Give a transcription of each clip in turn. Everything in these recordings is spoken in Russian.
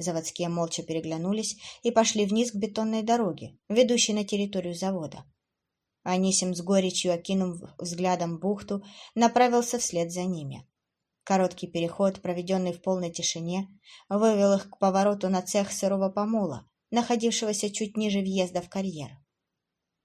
Заводские молча переглянулись и пошли вниз к бетонной дороге, ведущей на территорию завода. Анисим с горечью, окинув взглядом бухту, направился вслед за ними. Короткий переход, проведенный в полной тишине, вывел их к повороту на цех сырого помола, находившегося чуть ниже въезда в карьер.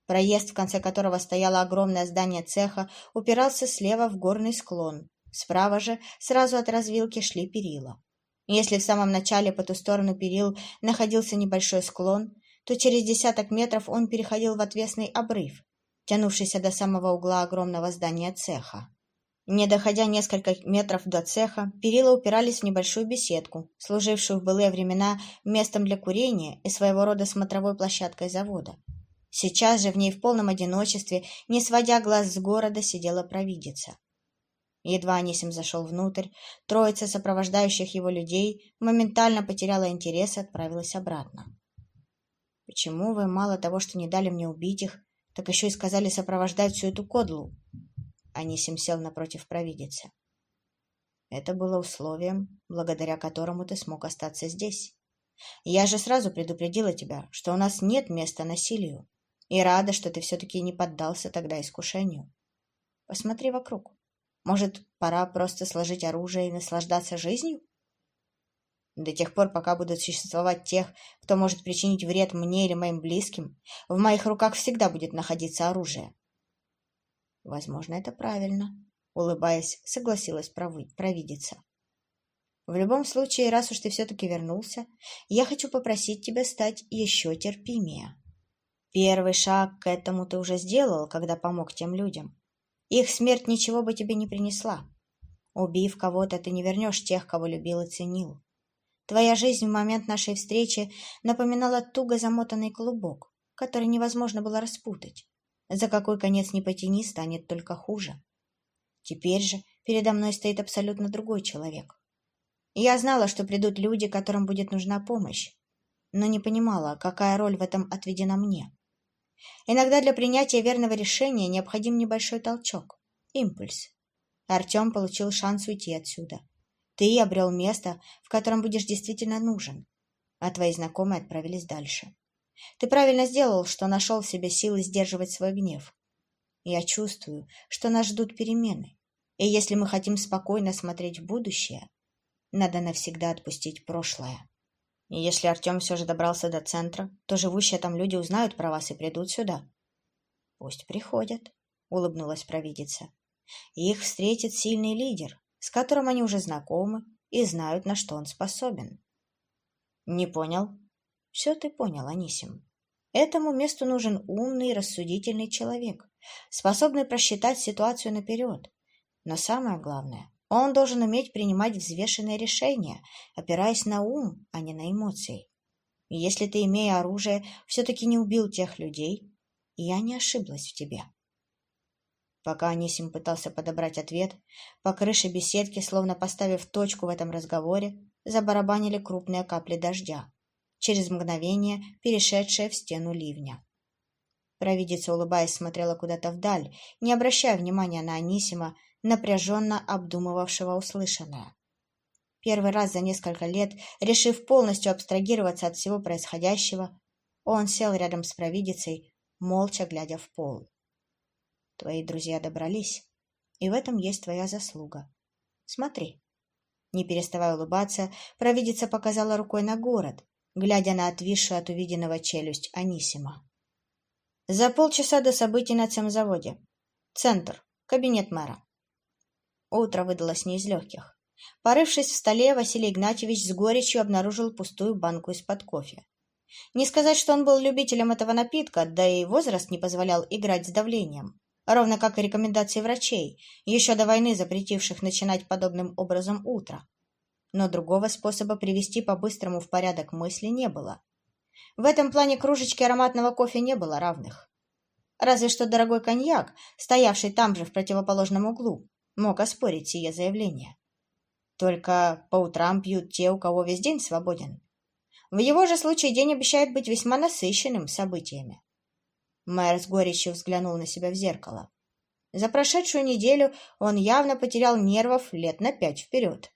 Проезд, в конце которого стояло огромное здание цеха, упирался слева в горный склон. Справа же, сразу от развилки, шли перила. Если в самом начале по ту сторону перил находился небольшой склон, то через десяток метров он переходил в отвесный обрыв, тянувшийся до самого угла огромного здания цеха. Не доходя несколько метров до цеха, перила упирались в небольшую беседку, служившую в былые времена местом для курения и своего рода смотровой площадкой завода. Сейчас же в ней в полном одиночестве, не сводя глаз с города, сидела провидица. Едва Анисим зашел внутрь, троица сопровождающих его людей моментально потеряла интерес и отправилась обратно. «Почему вы мало того, что не дали мне убить их, так еще и сказали сопровождать всю эту кодлу?» Анисим сел напротив провидицы. «Это было условием, благодаря которому ты смог остаться здесь. Я же сразу предупредила тебя, что у нас нет места насилию. И рада, что ты все-таки не поддался тогда искушению. Посмотри вокруг. Может, пора просто сложить оружие и наслаждаться жизнью? До тех пор, пока будут существовать тех, кто может причинить вред мне или моим близким, в моих руках всегда будет находиться оружие. Возможно, это правильно, улыбаясь, согласилась провидица. В любом случае, раз уж ты все-таки вернулся, я хочу попросить тебя стать еще терпимее. Первый шаг к этому ты уже сделал, когда помог тем людям. Их смерть ничего бы тебе не принесла. Убив кого-то, ты не вернешь тех, кого любил и ценил. Твоя жизнь в момент нашей встречи напоминала туго замотанный клубок, который невозможно было распутать. За какой конец не потяни, станет только хуже. Теперь же передо мной стоит абсолютно другой человек. Я знала, что придут люди, которым будет нужна помощь, но не понимала, какая роль в этом отведена мне. Иногда для принятия верного решения необходим небольшой толчок, импульс. Артем получил шанс уйти отсюда. Ты обрел место, в котором будешь действительно нужен, а твои знакомые отправились дальше. Ты правильно сделал, что нашел в себе силы сдерживать свой гнев. Я чувствую, что нас ждут перемены, и если мы хотим спокойно смотреть в будущее, надо навсегда отпустить прошлое. И если Артем все же добрался до центра, то живущие там люди узнают про вас и придут сюда. — Пусть приходят, — улыбнулась провидица. Их встретит сильный лидер, с которым они уже знакомы и знают, на что он способен. — Не понял? — Все ты понял, Анисим. Этому месту нужен умный рассудительный человек, способный просчитать ситуацию наперед. Но самое главное, он должен уметь принимать взвешенные решения, опираясь на ум, а не на эмоции. И если ты, имея оружие, все-таки не убил тех людей, я не ошиблась в тебе. Пока Анисим пытался подобрать ответ, по крыше беседки, словно поставив точку в этом разговоре, забарабанили крупные капли дождя, через мгновение перешедшие в стену ливня. Провидица, улыбаясь, смотрела куда-то вдаль, не обращая внимания на Анисима, напряженно обдумывавшего услышанное. Первый раз за несколько лет, решив полностью абстрагироваться от всего происходящего, он сел рядом с провидицей, молча глядя в пол. Твои друзья добрались, и в этом есть твоя заслуга. Смотри. Не переставая улыбаться, провидица показала рукой на город, глядя на отвисшую от увиденного челюсть Анисима. За полчаса до событий на цемзаводе. Центр. Кабинет мэра. Утро выдалось не из легких. Порывшись в столе, Василий Игнатьевич с горечью обнаружил пустую банку из-под кофе. Не сказать, что он был любителем этого напитка, да и возраст не позволял играть с давлением, ровно как и рекомендации врачей, еще до войны запретивших начинать подобным образом утро. Но другого способа привести по-быстрому в порядок мысли не было. В этом плане кружечки ароматного кофе не было равных. Разве что дорогой коньяк, стоявший там же в противоположном углу, мог оспорить сие заявление. Только по утрам пьют те, у кого весь день свободен. В его же случае день обещает быть весьма насыщенным событиями. Мэр с горечью взглянул на себя в зеркало. За прошедшую неделю он явно потерял нервов лет на пять вперед.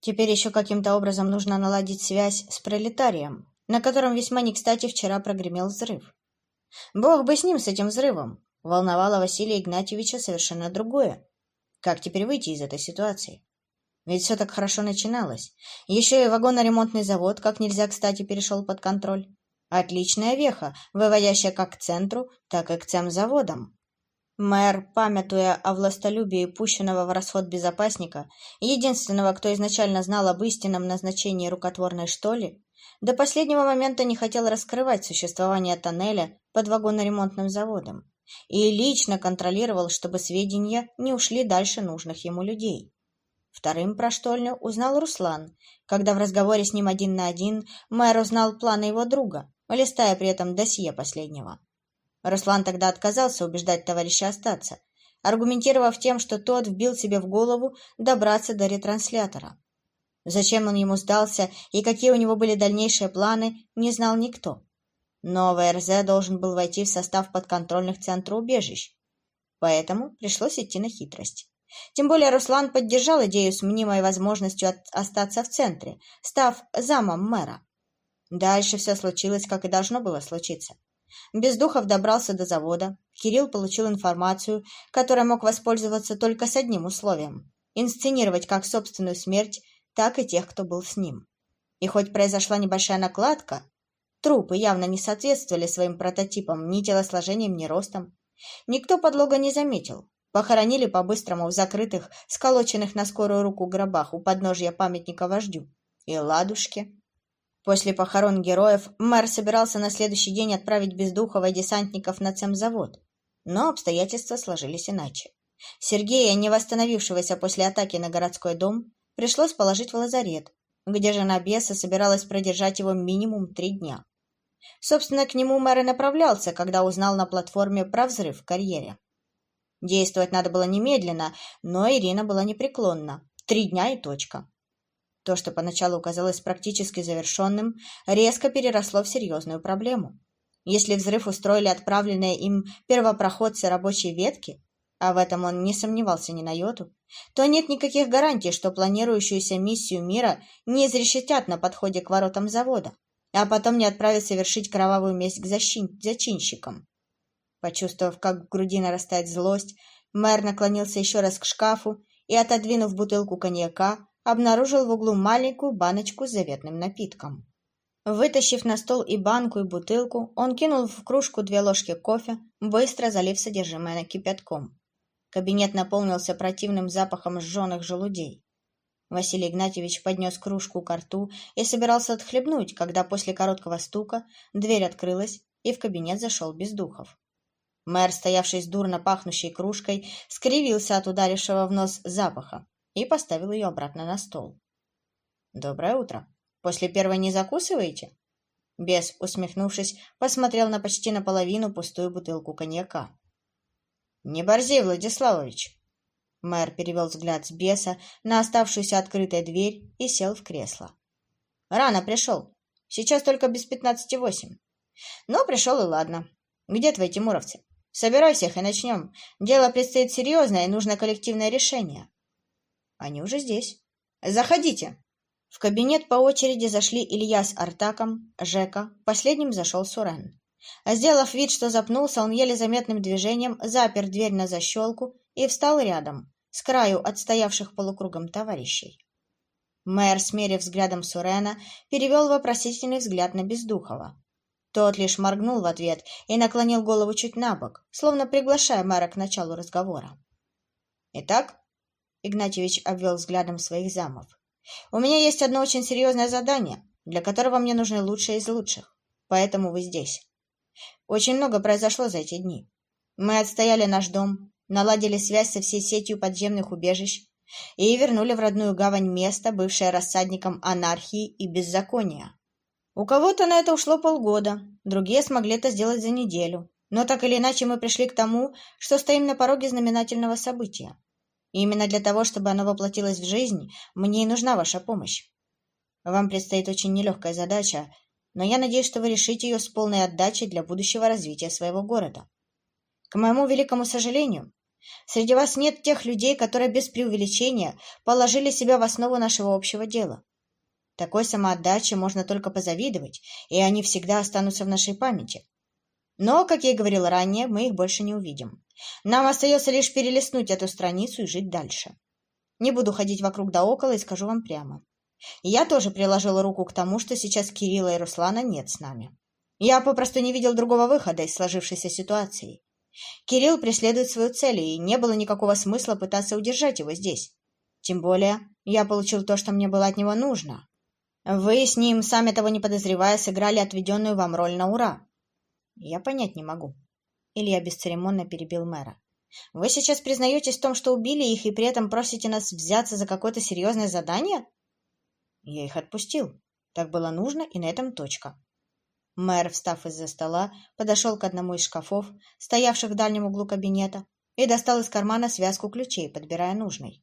Теперь еще каким-то образом нужно наладить связь с пролетарием, на котором весьма не кстати вчера прогремел взрыв. Бог бы с ним, с этим взрывом. Волновало Василия Игнатьевича совершенно другое. Как теперь выйти из этой ситуации? Ведь все так хорошо начиналось. Еще и вагоноремонтный завод как нельзя кстати перешел под контроль. Отличная веха, выводящая как к центру, так и к цемзаводам. Мэр, памятуя о властолюбии пущенного в расход безопасника, единственного, кто изначально знал об истинном назначении рукотворной штоли, до последнего момента не хотел раскрывать существование тоннеля под вагоноремонтным заводом и лично контролировал, чтобы сведения не ушли дальше нужных ему людей. Вторым про штольню узнал Руслан, когда в разговоре с ним один на один мэр узнал планы его друга, листая при этом досье последнего. Руслан тогда отказался убеждать товарища остаться, аргументировав тем, что тот вбил себе в голову добраться до ретранслятора. Зачем он ему сдался и какие у него были дальнейшие планы, не знал никто. Но ВРЗ должен был войти в состав подконтрольных центров убежищ, поэтому пришлось идти на хитрость. Тем более Руслан поддержал идею с мнимой возможностью от, остаться в центре, став замом мэра. Дальше все случилось, как и должно было случиться. Бездухов добрался до завода, Кирилл получил информацию, которой мог воспользоваться только с одним условием – инсценировать как собственную смерть, так и тех, кто был с ним. И хоть произошла небольшая накладка, трупы явно не соответствовали своим прототипам ни телосложением, ни ростом, никто подлога не заметил, Похоронили по-быстрому в закрытых, сколоченных на скорую руку гробах у подножья памятника вождю. И ладушки. После похорон героев мэр собирался на следующий день отправить Бездухова и десантников на цемзавод. Но обстоятельства сложились иначе. Сергея, не восстановившегося после атаки на городской дом, пришлось положить в лазарет, где жена беса собиралась продержать его минимум три дня. Собственно, к нему мэр и направлялся, когда узнал на платформе про взрыв в карьере. Действовать надо было немедленно, но Ирина была непреклонна. Три дня и точка. То, что поначалу казалось практически завершенным, резко переросло в серьезную проблему. Если взрыв устроили отправленные им первопроходцы рабочей ветки, а в этом он не сомневался ни на йоту, то нет никаких гарантий, что планирующуюся миссию мира не изрешетят на подходе к воротам завода, а потом не отправят совершить кровавую месть к зачинщикам. Почувствовав, как в груди нарастает злость, мэр наклонился еще раз к шкафу и, отодвинув бутылку коньяка, обнаружил в углу маленькую баночку с заветным напитком. Вытащив на стол и банку, и бутылку, он кинул в кружку две ложки кофе, быстро залив содержимое кипятком. Кабинет наполнился противным запахом сжженных желудей. Василий Игнатьевич поднес кружку к рту и собирался отхлебнуть, когда после короткого стука дверь открылась, и в кабинет зашел Бездухов. Мэр, стоявший с дурно пахнущей кружкой, скривился от ударившего в нос запаха и поставил ее обратно на стол. «Доброе утро. После первой не закусываете?» Бес, усмехнувшись, посмотрел на почти наполовину пустую бутылку коньяка. «Не борзи, Владиславович!» Мэр перевел взгляд с беса на оставшуюся открытой дверь и сел в кресло. «Рано пришел. Сейчас только без пятнадцати восемь. Ну, пришел и ладно. Где твои тимуровцы?» Собирай всех и начнем. Дело предстоит серьезное, и нужно коллективное решение. Они уже здесь. Заходите. В кабинет по очереди зашли Илья с Артаком, Жека, последним зашел Сурен. Сделав вид, что запнулся, он еле заметным движением запер дверь на защелку и встал рядом, с краю отстоявших полукругом товарищей. Мэр, смерив взглядом Сурена, перевел вопросительный взгляд на Бездухова. Тот лишь моргнул в ответ и наклонил голову чуть на бок, словно приглашая мэра к началу разговора. «Итак», — Игнатьевич обвел взглядом своих замов, «у меня есть одно очень серьезное задание, для которого мне нужны лучшие из лучших, поэтому вы здесь. Очень много произошло за эти дни. Мы отстояли наш дом, наладили связь со всей сетью подземных убежищ и вернули в родную гавань место, бывшее рассадником анархии и беззакония. У кого-то на это ушло полгода, другие смогли это сделать за неделю. Но так или иначе мы пришли к тому, что стоим на пороге знаменательного события. И именно для того, чтобы оно воплотилось в жизнь, мне и нужна ваша помощь. Вам предстоит очень нелегкая задача, но я надеюсь, что вы решите ее с полной отдачей для будущего развития своего города. К моему великому сожалению, Среди вас нет тех людей, которые без преувеличения положили себя в основу нашего общего дела. Такой самоотдаче можно только позавидовать, и они всегда останутся в нашей памяти. Но, как я и говорил ранее, мы их больше не увидим. Нам остается лишь перелистнуть эту страницу и жить дальше. Не буду ходить вокруг да около и скажу вам прямо. Я тоже приложила руку к тому, что сейчас Кирилла и Руслана нет с нами. Я попросту не видел другого выхода из сложившейся ситуации. Кирилл преследует свою цель, и не было никакого смысла пытаться удержать его здесь. Тем более, я получил то, что мне было от него нужно. Вы с ним, сами того не подозревая, сыграли отведенную вам роль на ура. Я понять не могу. Илья бесцеремонно перебил мэра. Вы сейчас признаетесь в том, что убили их, и при этом просите нас взяться за какое-то серьезное задание? Я их отпустил. Так было нужно, и на этом точка. Мэр, встав из-за стола, подошел к одному из шкафов, стоявших в дальнем углу кабинета, и достал из кармана связку ключей, подбирая нужный.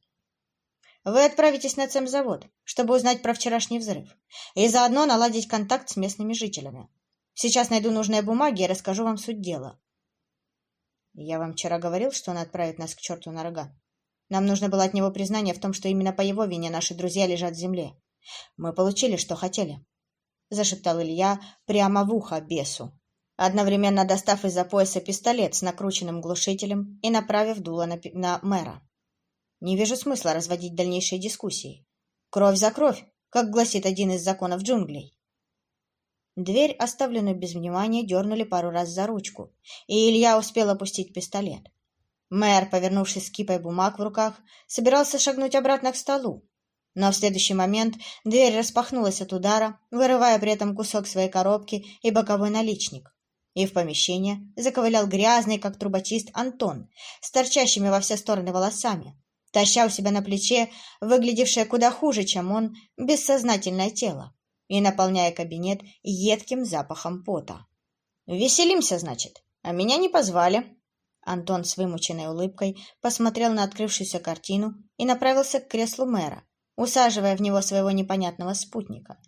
Вы отправитесь на цемзавод, чтобы узнать про вчерашний взрыв, и заодно наладить контакт с местными жителями. Сейчас найду нужные бумаги и расскажу вам суть дела. Я вам вчера говорил, что он отправит нас к черту на рога. Нам нужно было от него признание в том, что именно по его вине наши друзья лежат в земле. Мы получили, что хотели зашептал Илья прямо в ухо бесу, одновременно достав из-за пояса пистолет с накрученным глушителем и направив дуло на, на мэра. Не вижу смысла разводить дальнейшие дискуссии. Кровь за кровь, как гласит один из законов джунглей. Дверь, оставленную без внимания, дернули пару раз за ручку, и Илья успел опустить пистолет. Мэр, повернувшись с кипой бумаг в руках, собирался шагнуть обратно к столу, но в следующий момент дверь распахнулась от удара, вырывая при этом кусок своей коробки и боковой наличник. И в помещение заковылял грязный, как трубочист, Антон, с торчащими во все стороны волосами, таща у себя на плече выглядевшее куда хуже, чем он, бессознательное тело, и наполняя кабинет едким запахом пота. «Веселимся, значит, а меня не позвали». Антон с вымученной улыбкой посмотрел на открывшуюся картину и направился к креслу мэра, усаживая в него своего непонятного спутника.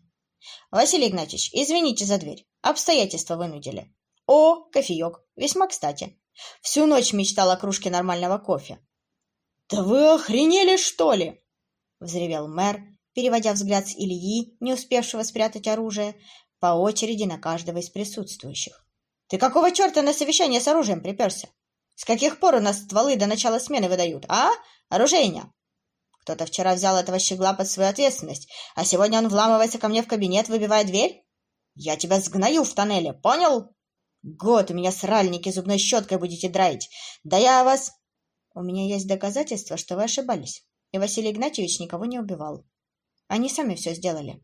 «Василий Игнатьевич, извините за дверь. Обстоятельства вынудили. О, кофеек. Весьма кстати. Всю ночь мечтал о кружке нормального кофе». «Да вы охренели, что ли?» — взревел мэр, переводя взгляд с Ильи, не успевшего спрятать оружие, по очереди на каждого из присутствующих. «Ты какого черта на совещание с оружием приперся? С каких пор у нас стволы до начала смены выдают, а, оружейня?» Кто-то вчера взял этого щегла под свою ответственность, а сегодня он вламывается ко мне в кабинет, выбивая дверь? Я тебя сгною в тоннеле, понял? Год у меня сральники зубной щеткой будете драить. Да я вас... У меня есть доказательства, что вы ошибались, и Василий Игнатьевич никого не убивал. Они сами все сделали.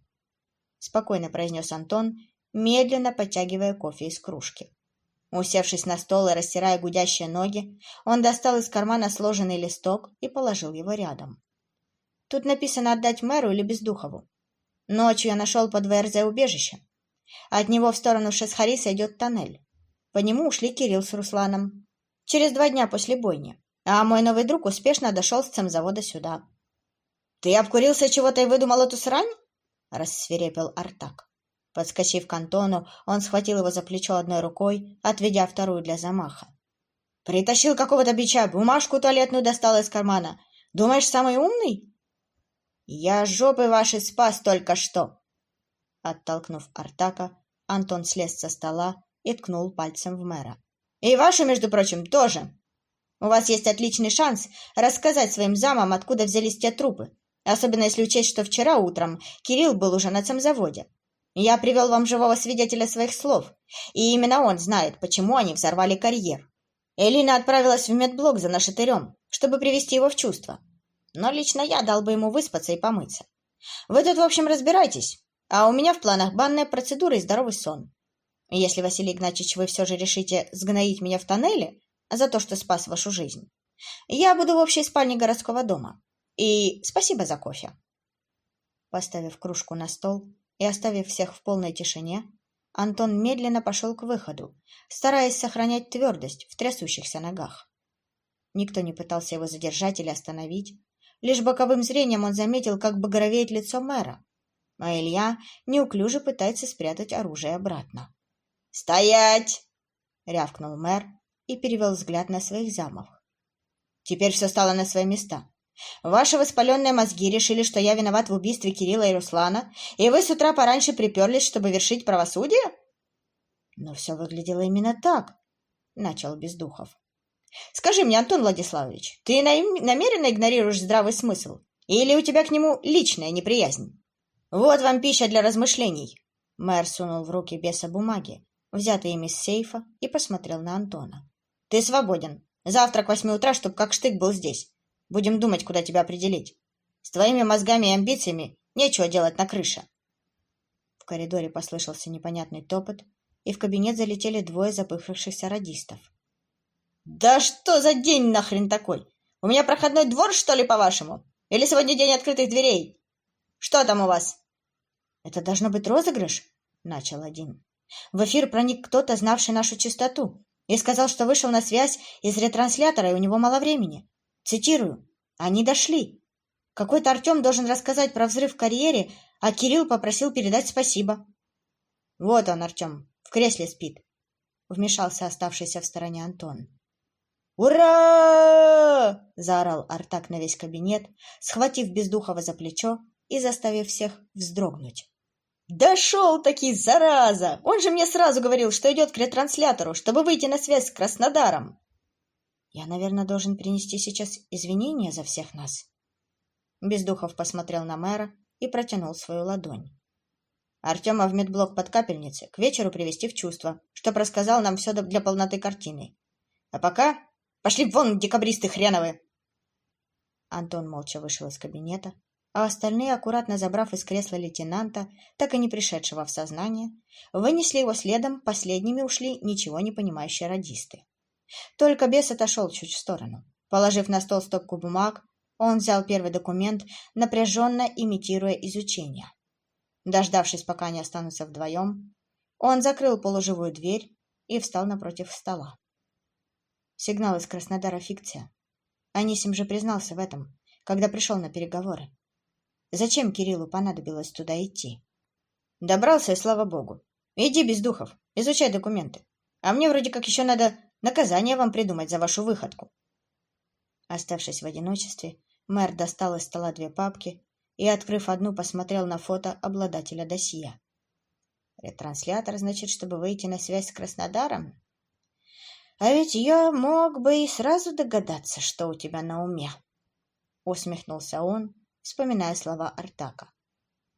Спокойно произнес Антон, медленно подтягивая кофе из кружки. Усевшись на стол и растирая гудящие ноги, он достал из кармана сложенный листок и положил его рядом. Тут написано отдать мэру или Бездухову. Ночью я нашел под ВРЗ убежище. От него в сторону Шесхариса идет тоннель. По нему ушли Кирилл с Русланом. Через два дня после бойни. А мой новый друг успешно дошел с цемзавода сюда. — Ты обкурился чего-то и выдумал эту срань? — рассверепел Артак. Подскочив к Антону, он схватил его за плечо одной рукой, отведя вторую для замаха. «Притащил какого-то бича, бумажку туалетную достал из кармана. Думаешь, самый умный?» «Я жопы ваши спас только что!» Оттолкнув Артака, Антон слез со стола и ткнул пальцем в мэра. «И вашу, между прочим, тоже. У вас есть отличный шанс рассказать своим замам, откуда взялись те трупы, особенно если учесть, что вчера утром Кирилл был уже на заводе. Я привел вам живого свидетеля своих слов, и именно он знает, почему они взорвали карьер. Элина отправилась в медблок за нашатырем, чтобы привести его в чувство но лично я дал бы ему выспаться и помыться. Вы тут, в общем, разбирайтесь, а у меня в планах банная процедура и здоровый сон. Если, Василий Игнатьевич, вы все же решите сгноить меня в тоннеле за то, что спас вашу жизнь, я буду в общей спальне городского дома. И спасибо за кофе. Поставив кружку на стол и оставив всех в полной тишине, Антон медленно пошел к выходу, стараясь сохранять твердость в трясущихся ногах. Никто не пытался его задержать или остановить, Лишь боковым зрением он заметил, как багровеет лицо мэра, а Илья неуклюже пытается спрятать оружие обратно. «Стоять!» — рявкнул мэр и перевел взгляд на своих замов. Теперь все стало на свои места. Ваши воспаленные мозги решили, что я виноват в убийстве Кирилла и Руслана, и вы с утра пораньше приперлись, чтобы вершить правосудие? Но все выглядело именно так, — начал Бездухов. Скажи мне, Антон Владиславович, ты намеренно игнорируешь здравый смысл? Или у тебя к нему личная неприязнь? Вот вам пища для размышлений. Мэр сунул в руки беса бумаги, взятые им из сейфа, и посмотрел на Антона. Ты свободен. Завтра к восьми утра, чтоб как штык был здесь. Будем думать, куда тебя определить. С твоими мозгами и амбициями нечего делать на крыше. В коридоре послышался непонятный топот, и в кабинет залетели двое запыхавшихся радистов. «Да что за день нахрен такой? У меня проходной двор, что ли, по-вашему? Или сегодня день открытых дверей? Что там у вас?» «Это должно быть розыгрыш?» — начал один. «В эфир проник кто-то, знавший нашу чистоту, и сказал, что вышел на связь из ретранслятора, и у него мало времени. Цитирую. «Они дошли. Какой-то Артем должен рассказать про взрыв в карьере, а Кирилл попросил передать спасибо». «Вот он, Артем, в кресле спит», — вмешался оставшийся в стороне Антон. «Ура!» — заорал Артак на весь кабинет, схватив Бездухова за плечо и заставив всех вздрогнуть. «Дошел-таки, зараза! Он же мне сразу говорил, что идет к ретранслятору, чтобы выйти на связь с Краснодаром!» Я, наверное, должен принести сейчас извинения за всех нас. Бездухов посмотрел на мэра и протянул свою ладонь. Артема в медблок под капельнице к вечеру привести в чувство, чтоб рассказал нам все для полноты картины. А пока пошли вон, декабристы хреновы! Антон молча вышел из кабинета, а остальные, аккуратно забрав из кресла лейтенанта, так и не пришедшего в сознание, вынесли его следом, последними ушли ничего не понимающие радисты. Только бес отошел чуть в сторону. Положив на стол стопку бумаг, он взял первый документ, напряженно имитируя изучение. Дождавшись, пока они останутся вдвоем, он закрыл полуживую дверь и встал напротив стола. Сигнал из Краснодара — фикция. Анисим же признался в этом, когда пришел на переговоры. Зачем Кириллу понадобилось туда идти? Добрался, и слава богу. Иди без духов, изучай документы. А мне вроде как еще надо Наказание вам придумать за вашу выходку. Оставшись в одиночестве, мэр достал из стола две папки и, открыв одну, посмотрел на фото обладателя досье. Ретранслятор, значит, чтобы выйти на связь с Краснодаром? А ведь я мог бы и сразу догадаться, что у тебя на уме. Усмехнулся он, вспоминая слова Артака.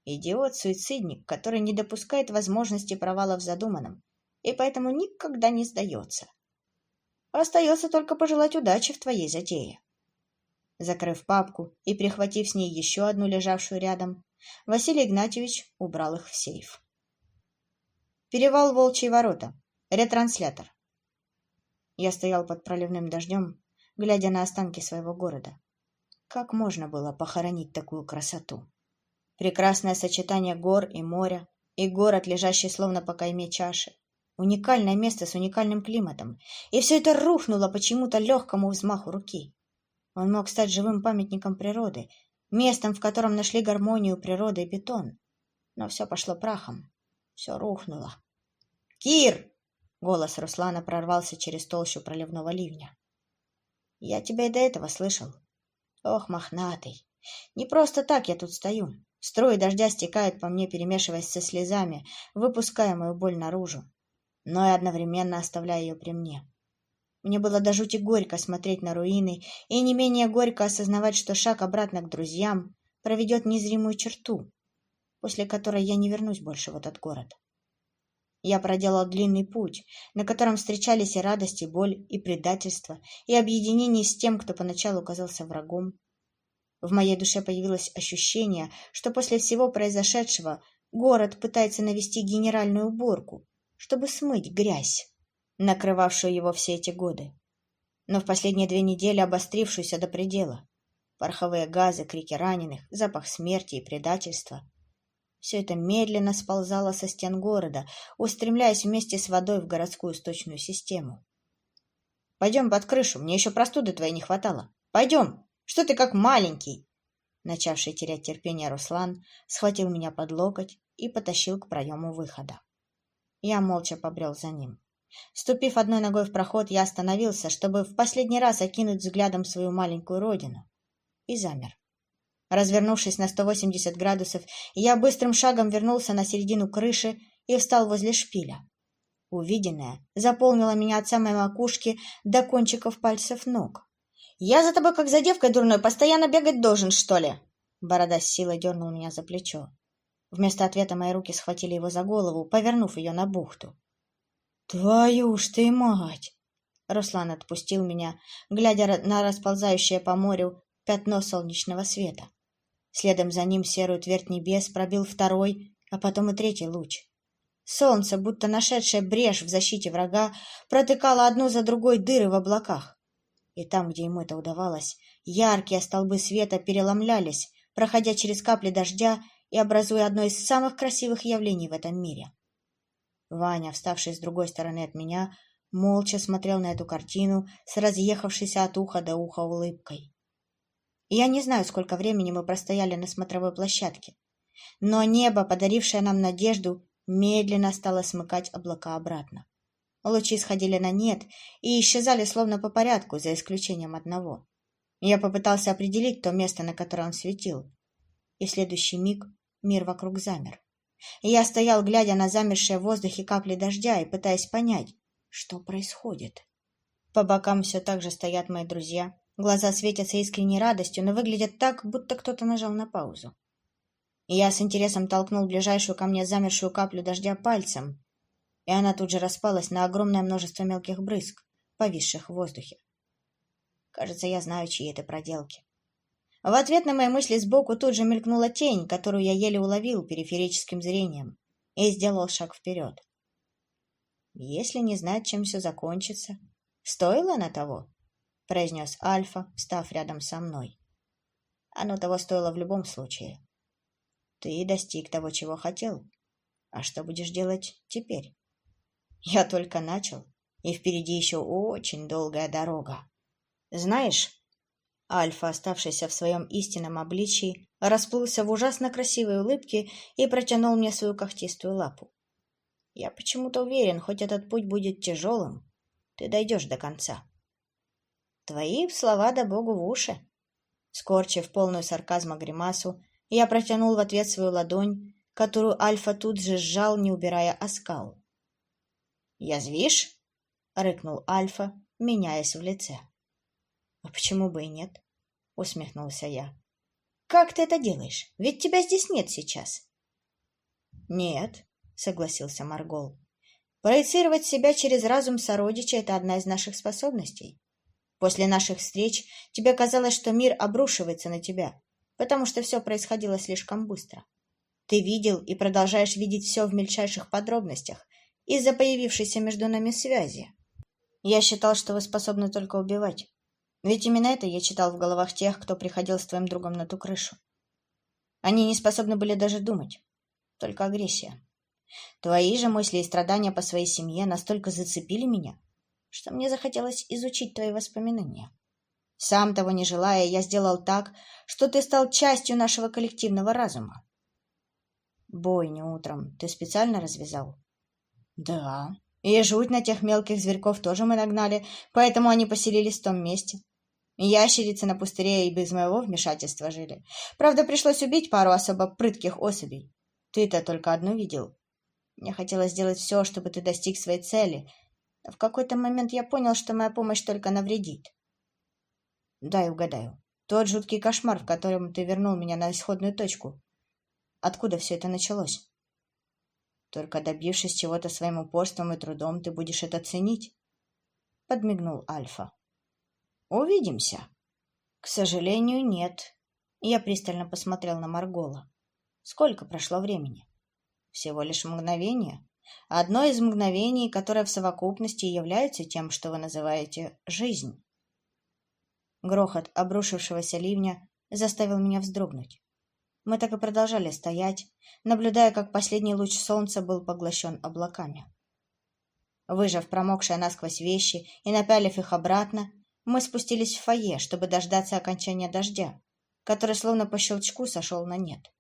Идиот-суицидник, который не допускает возможности провала в задуманном и поэтому никогда не сдается. Остается только пожелать удачи в твоей затее. Закрыв папку и прихватив с ней еще одну лежавшую рядом, Василий Игнатьевич убрал их в сейф. Перевал Волчьи ворота. Ретранслятор. Я стоял под проливным дождем, глядя на останки своего города. Как можно было похоронить такую красоту? Прекрасное сочетание гор и моря, и город, лежащий словно по кайме чаши, Уникальное место с уникальным климатом. И все это рухнуло почему-то легкому взмаху руки. Он мог стать живым памятником природы, местом, в котором нашли гармонию природы и бетон. Но все пошло прахом. Все рухнуло. «Кир!» — голос Руслана прорвался через толщу проливного ливня. «Я тебя и до этого слышал. Ох, мохнатый! Не просто так я тут стою. Струи дождя стекают по мне, перемешиваясь со слезами, выпуская мою боль наружу но и одновременно оставляя ее при мне. Мне было до жути горько смотреть на руины, и не менее горько осознавать, что шаг обратно к друзьям проведет незримую черту, после которой я не вернусь больше в этот город. Я проделал длинный путь, на котором встречались и радость, и боль, и предательство, и объединение с тем, кто поначалу казался врагом. В моей душе появилось ощущение, что после всего произошедшего город пытается навести генеральную уборку, чтобы смыть грязь, накрывавшую его все эти годы, но в последние две недели обострившуюся до предела. Пороховые газы, крики раненых, запах смерти и предательства. Все это медленно сползало со стен города, устремляясь вместе с водой в городскую сточную систему. «Пойдем под крышу, мне еще простуды твоей не хватало. Пойдем! Что ты как маленький!» Начавший терять терпение Руслан схватил меня под локоть и потащил к проему выхода. Я молча побрел за ним. Ступив одной ногой в проход, я остановился, чтобы в последний раз окинуть взглядом свою маленькую родину. И замер. Развернувшись на 180 градусов, я быстрым шагом вернулся на середину крыши и встал возле шпиля. Увиденное заполнило меня от самой макушки до кончиков пальцев ног. «Я за тобой, как за девкой дурной, постоянно бегать должен, что ли?» Борода с силой дернул меня за плечо. Вместо ответа мои руки схватили его за голову, повернув ее на бухту. «Твою ж ты мать!» Руслан отпустил меня, глядя на расползающее по морю пятно солнечного света. Следом за ним серую твердь небес пробил второй, а потом и третий луч. Солнце, будто нашедшее брешь в защите врага, протыкало одну за другой дыры в облаках. И там, где ему это удавалось, яркие столбы света переломлялись, проходя через капли дождя и образуя одно из самых красивых явлений в этом мире. Ваня, вставший с другой стороны от меня, молча смотрел на эту картину с разъехавшейся от уха до уха улыбкой. Я не знаю, сколько времени мы простояли на смотровой площадке, но небо, подарившее нам надежду, медленно стало смыкать облака обратно. Лучи сходили на нет и исчезали словно по порядку, за исключением одного. Я попытался определить то место, на которое он светил, и в следующий миг мир вокруг замер. Я стоял, глядя на замершие в воздухе капли дождя и пытаясь понять, что происходит. По бокам все так же стоят мои друзья. Глаза светятся искренней радостью, но выглядят так, будто кто-то нажал на паузу. Я с интересом толкнул ближайшую ко мне замершую каплю дождя пальцем, и она тут же распалась на огромное множество мелких брызг, повисших в воздухе. Кажется, я знаю, чьи это проделки. В ответ на мои мысли сбоку тут же мелькнула тень, которую я еле уловил периферическим зрением, и сделал шаг вперед. Если не знать, чем все закончится, стоило на того, — произнес Альфа, встав рядом со мной. Оно того стоило в любом случае. Ты достиг того, чего хотел. А что будешь делать теперь? Я только начал, и впереди еще очень долгая дорога. Знаешь, Альфа, оставшийся в своем истинном обличии, расплылся в ужасно красивой улыбке и протянул мне свою когтистую лапу. Я почему-то уверен, хоть этот путь будет тяжелым, ты дойдешь до конца. Твои слова да богу в уши. Скорчив полную сарказма гримасу, я протянул в ответ свою ладонь, которую Альфа тут же сжал, не убирая оскал. «Язвишь?» — рыкнул Альфа, меняясь в лице. «А почему бы и нет?» — усмехнулся я. «Как ты это делаешь? Ведь тебя здесь нет сейчас». «Нет», — согласился Маргол. «Проецировать себя через разум сородича — это одна из наших способностей. После наших встреч тебе казалось, что мир обрушивается на тебя, потому что все происходило слишком быстро. Ты видел и продолжаешь видеть все в мельчайших подробностях из-за появившейся между нами связи. Я считал, что вы способны только убивать. Ведь именно это я читал в головах тех, кто приходил с твоим другом на ту крышу. Они не способны были даже думать. Только агрессия. Твои же мысли и страдания по своей семье настолько зацепили меня, что мне захотелось изучить твои воспоминания. Сам того не желая, я сделал так, что ты стал частью нашего коллективного разума. Бойню утром ты специально развязал? Да. И жуть на тех мелких зверьков тоже мы нагнали, поэтому они поселились в том месте. Ящерицы на пустыре и без моего вмешательства жили. Правда, пришлось убить пару особо прытких особей. Ты-то только одну видел. Мне хотелось сделать все, чтобы ты достиг своей цели, в какой-то момент я понял, что моя помощь только навредит. Дай угадаю. Тот жуткий кошмар, в котором ты вернул меня на исходную точку. Откуда все это началось? Только добившись чего-то своим упорством и трудом, ты будешь это ценить. Подмигнул Альфа. Увидимся. К сожалению, нет. Я пристально посмотрел на Маргола. Сколько прошло времени? Всего лишь мгновение. Одно из мгновений, которое в совокупности является тем, что вы называете жизнь. Грохот обрушившегося ливня заставил меня вздрогнуть. Мы так и продолжали стоять, наблюдая, как последний луч солнца был поглощен облаками. Выжав промокшие насквозь вещи и напялив их обратно, мы спустились в фойе, чтобы дождаться окончания дождя, который словно по щелчку сошел на нет.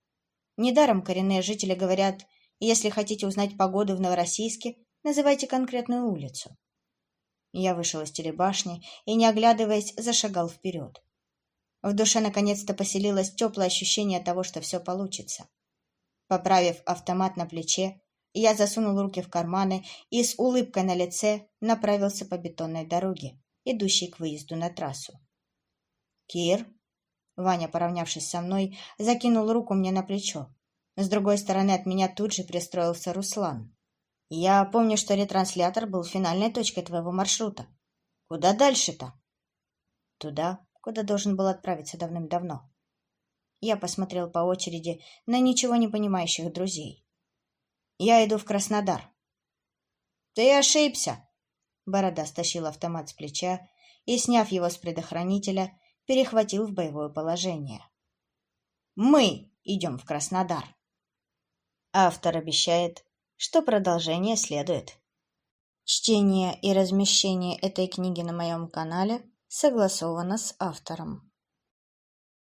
Недаром коренные жители говорят, если хотите узнать погоду в Новороссийске, Называйте конкретную улицу. Я вышел из телебашни и, не оглядываясь, зашагал вперед. В душе наконец-то поселилось теплое ощущение того, что все получится. Поправив автомат на плече, я засунул руки в карманы и с улыбкой на лице направился по бетонной дороге, идущей к выезду на трассу. «Кир?» Ваня, поравнявшись со мной, закинул руку мне на плечо. С другой стороны от меня тут же пристроился Руслан. «Я помню, что ретранслятор был финальной точкой твоего маршрута. Куда дальше-то?» «Туда, куда должен был отправиться давным-давно». Я посмотрел по очереди на ничего не понимающих друзей. Я иду в Краснодар. Ты ошибся. Борода стащил автомат с плеча и, сняв его с предохранителя, перехватил в боевое положение. Мы идем в Краснодар. Автор обещает, что продолжение следует. Чтение и размещение этой книги на моем канале согласовано с автором.